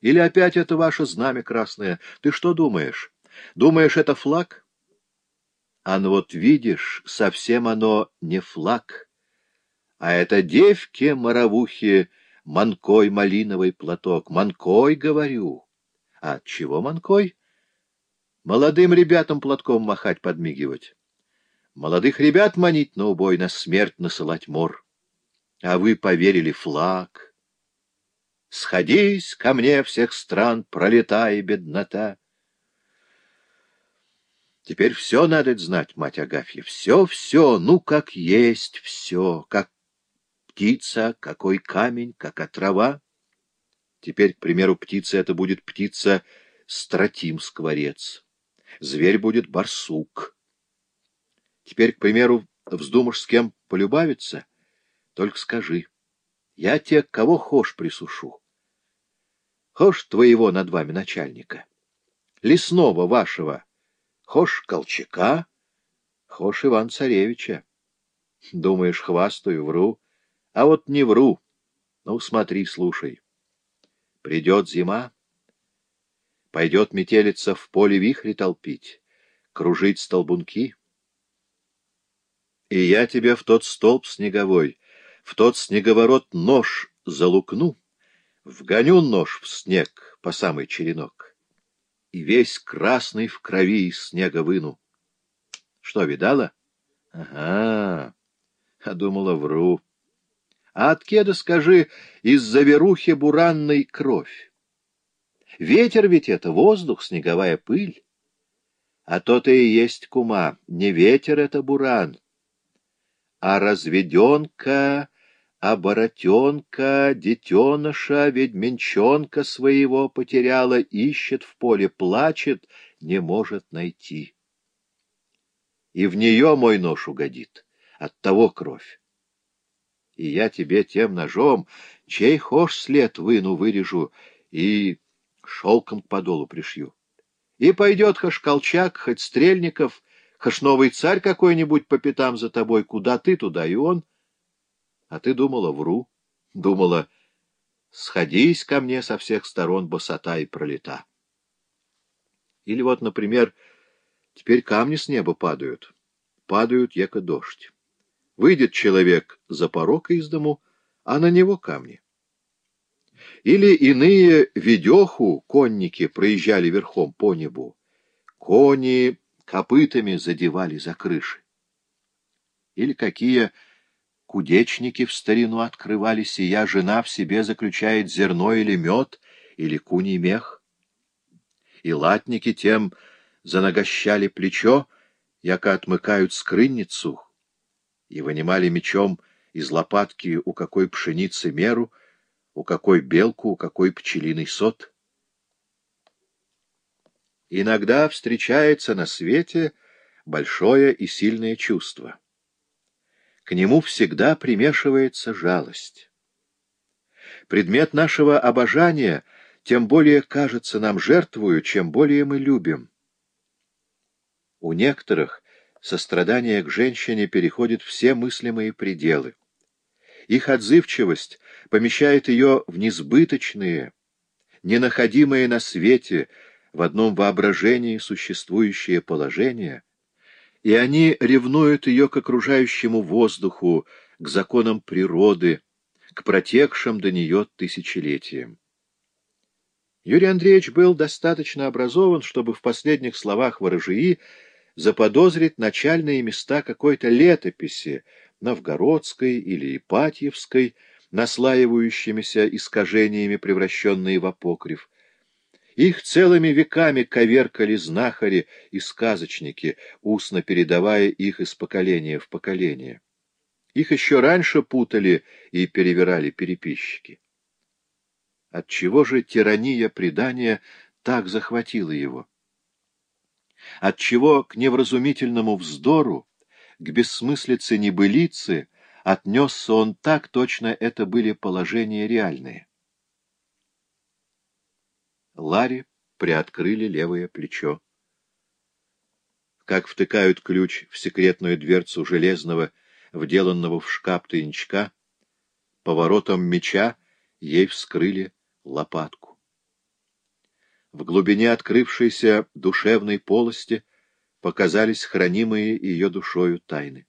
Или опять это ваше знамя красное? Ты что думаешь? Думаешь, это флаг? А ну вот видишь, совсем оно не флаг, а это девке-моровухе манкой малиновый платок. Манкой, говорю. А чего манкой? Молодым ребятам платком махать, подмигивать. Молодых ребят манить на убой, на смерть насылать мор. А вы поверили флаг. Сходись ко мне всех стран, пролетая беднота. Теперь все надо знать, мать Агафья, все-все, ну, как есть все, как птица, какой камень, как отрава. Теперь, к примеру, птица это будет птица стратим-скворец, зверь будет барсук. Теперь, к примеру, вздумаешь с кем полюбавиться, только скажи — я те, кого хошь присушу. Хошь твоего над вами начальника, лесного вашего, хошь Колчака, хошь Иван-Царевича. Думаешь, хвастаю, вру, а вот не вру. Ну, смотри, слушай. Придет зима, пойдет метелица в поле вихри толпить, кружить столбунки. И я тебе в тот столб снеговой — в тот снеговорот нож залукну, вгоню нож в снег по самый черенок, и весь красный в крови из снега выну. Что, видала? Ага, а думала, вру. А от кеда, скажи, из-за верухи буранной кровь. Ветер ведь это, воздух, снеговая пыль. А то-то и есть кума, не ветер это буран, а разведенка а боротенка, детеныша, ведьминчонка своего потеряла, ищет в поле, плачет, не может найти. И в нее мой нож угодит, от того кровь. И я тебе тем ножом, чей хошь след выну, вырежу и шелком к подолу пришью. И пойдет хоть Колчак, хоть Стрельников, хоть новый царь какой-нибудь по пятам за тобой, куда ты, туда и он — а ты думала, вру. Думала, сходись ко мне со всех сторон босота и пролета. Или вот, например, теперь камни с неба падают. Падают, яко дождь. Выйдет человек за порог из дому, а на него камни. Или иные ведеху, конники, проезжали верхом по небу. Кони копытами задевали за крыши. Или какие Кудечники в старину открывали, сия жена в себе заключает зерно или мед, или куний мех. И латники тем занагощали плечо, яко отмыкают скрынницу, и вынимали мечом из лопатки у какой пшеницы меру, у какой белку, у какой пчелиный сот. Иногда встречается на свете большое и сильное чувство к нему всегда примешивается жалость. Предмет нашего обожания тем более кажется нам жертвою, чем более мы любим. У некоторых сострадание к женщине переходит все мыслимые пределы. Их отзывчивость помещает ее в несбыточные, ненаходимые на свете, в одном воображении существующие положения — и они ревнуют ее к окружающему воздуху, к законам природы, к протекшим до нее тысячелетиям. Юрий Андреевич был достаточно образован, чтобы в последних словах ворожии заподозрить начальные места какой-то летописи, новгородской или ипатьевской, наслаивающимися искажениями, превращенные в апокриф, их целыми веками коверкали знахари и сказочники, устно передавая их из поколения в поколение. Их еще раньше путали и перевирали переписчики. Отчего же тирания предания так захватила его? Отчего к невразумительному вздору, к бессмыслице небылицы отнесся он так точно это были положения реальные? Ларри приоткрыли левое плечо. Как втыкают ключ в секретную дверцу железного, вделанного в шкаф тайничка, поворотом меча ей вскрыли лопатку. в глубине открывшейся душевной полости показались хранимые ее душою тайны.